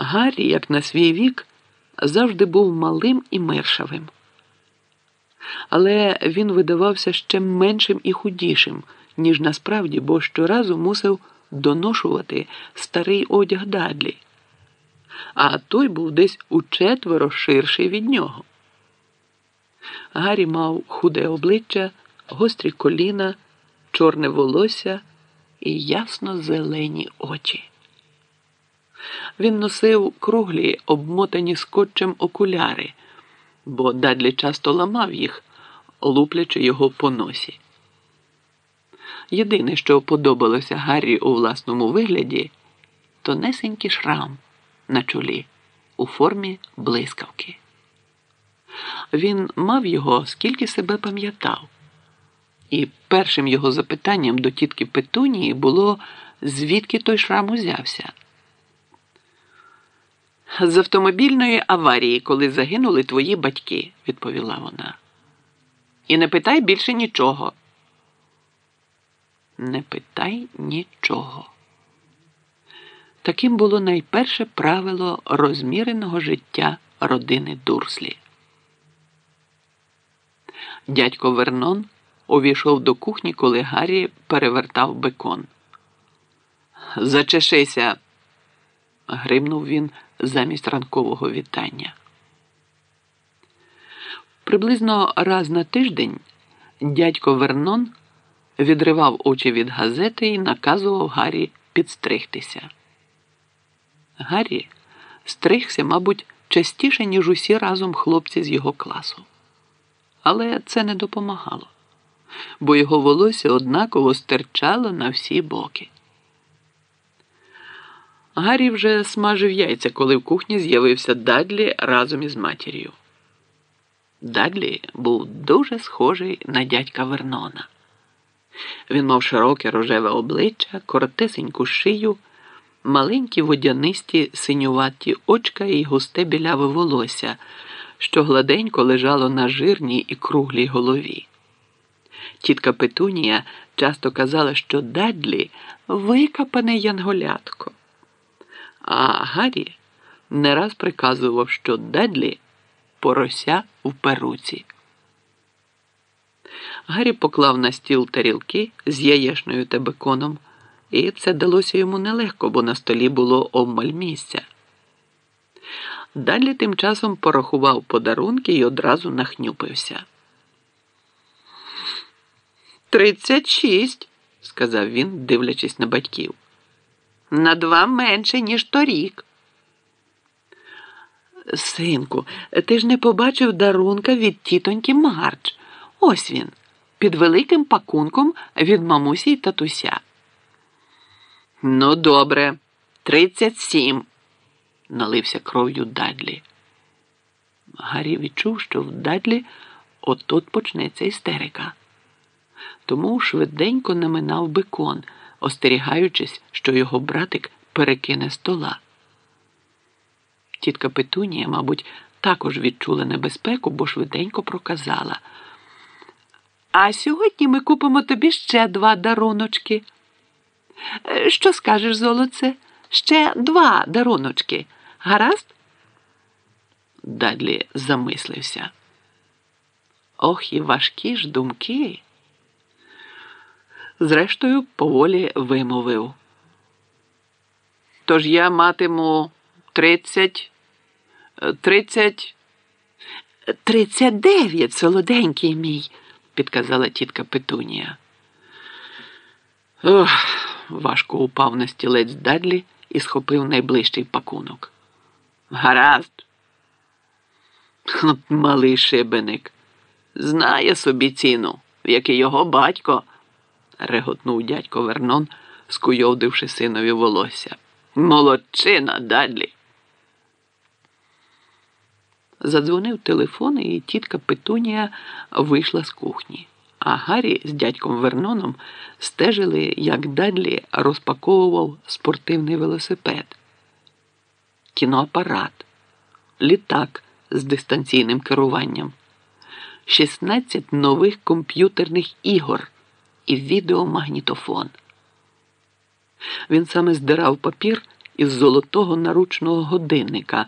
Гаррі, як на свій вік, завжди був малим і мершавим. Але він видавався ще меншим і худішим, ніж насправді, бо щоразу мусив доношувати старий одяг Дадлі. А той був десь учетверо ширший від нього. Гаррі мав худе обличчя, гострі коліна, чорне волосся і ясно зелені очі. Він носив круглі, обмотані скотчем окуляри, бо Дадлі часто ламав їх, луплячи його по носі. Єдине, що подобалося Гаррі у власному вигляді, то несенький шрам на чолі у формі блискавки. Він мав його, скільки себе пам'ятав. І першим його запитанням до тітки Петунії було, звідки той шрам узявся. З автомобільної аварії, коли загинули твої батьки, відповіла вона. І не питай більше нічого. Не питай нічого. Таким було найперше правило розміреного життя родини Дурслі. Дядько Вернон увійшов до кухні, коли Гаррі перевертав бекон. Зачешися, гримнув він замість ранкового вітання. Приблизно раз на тиждень дядько Вернон відривав очі від газети і наказував Гаррі підстригтися. Гаррі стригся, мабуть, частіше, ніж усі разом хлопці з його класу. Але це не допомагало, бо його волосся однаково стирчало на всі боки. Гаррі вже смажив яйця, коли в кухні з'явився Дадлі разом із матір'ю. Дадлі був дуже схожий на дядька Вернона. Він мав широке рожеве обличчя, коротесеньку шию, маленькі водянисті синюваті очка і густе біляве волосся, що гладенько лежало на жирній і круглій голові. Тітка Петунія часто казала, що Дадлі викопане янголятко. А Гаррі не раз приказував, що Дадлі порося в перуці. Гаррі поклав на стіл тарілки з яєшною та беконом, і це далося йому нелегко, бо на столі було обмаль місця. Далі тим часом порахував подарунки і одразу нахнюпився. Тридцять шість, сказав він, дивлячись на батьків. На два менше, ніж торік. Синку, ти ж не побачив дарунка від тітоньки Мардж. Ось він, під великим пакунком від мамусі й татуся. Ну, добре, тридцять сім, налився кров'ю Дадлі. Гаррі відчув, що в Дадлі от-от почнеться істерика. Тому швиденько наминав бекон, остерігаючись, що його братик перекине стола. Тітка Петунія, мабуть, також відчула небезпеку, бо швиденько проказала. А сьогодні ми купимо тобі ще два даруночки. Е, Що скажеш, золоце? Ще два даруночки. Гаразд? Дадлі замислився. Ох, і важкі ж думки. Зрештою, поволі вимовив. Тож я матиму тридцять, тридцять, тридцять дев'ять, солоденький мій, підказала тітка Петунія. Ох, важко упав на стілець Дадлі і схопив найближчий пакунок. Гаразд. Малий шибеник. Знає собі ціну, як і його батько, реготнув дядько Вернон, скуйовдивши синові волосся. Молодчина, Дадлі. Задзвонив телефон, і тітка Петунія вийшла з кухні. А Гаррі з дядьком Верноном стежили, як Дадлі розпаковував спортивний велосипед, кіноапарат, літак з дистанційним керуванням, 16 нових комп'ютерних ігор і відеомагнітофон. Він саме здирав папір із золотого наручного годинника.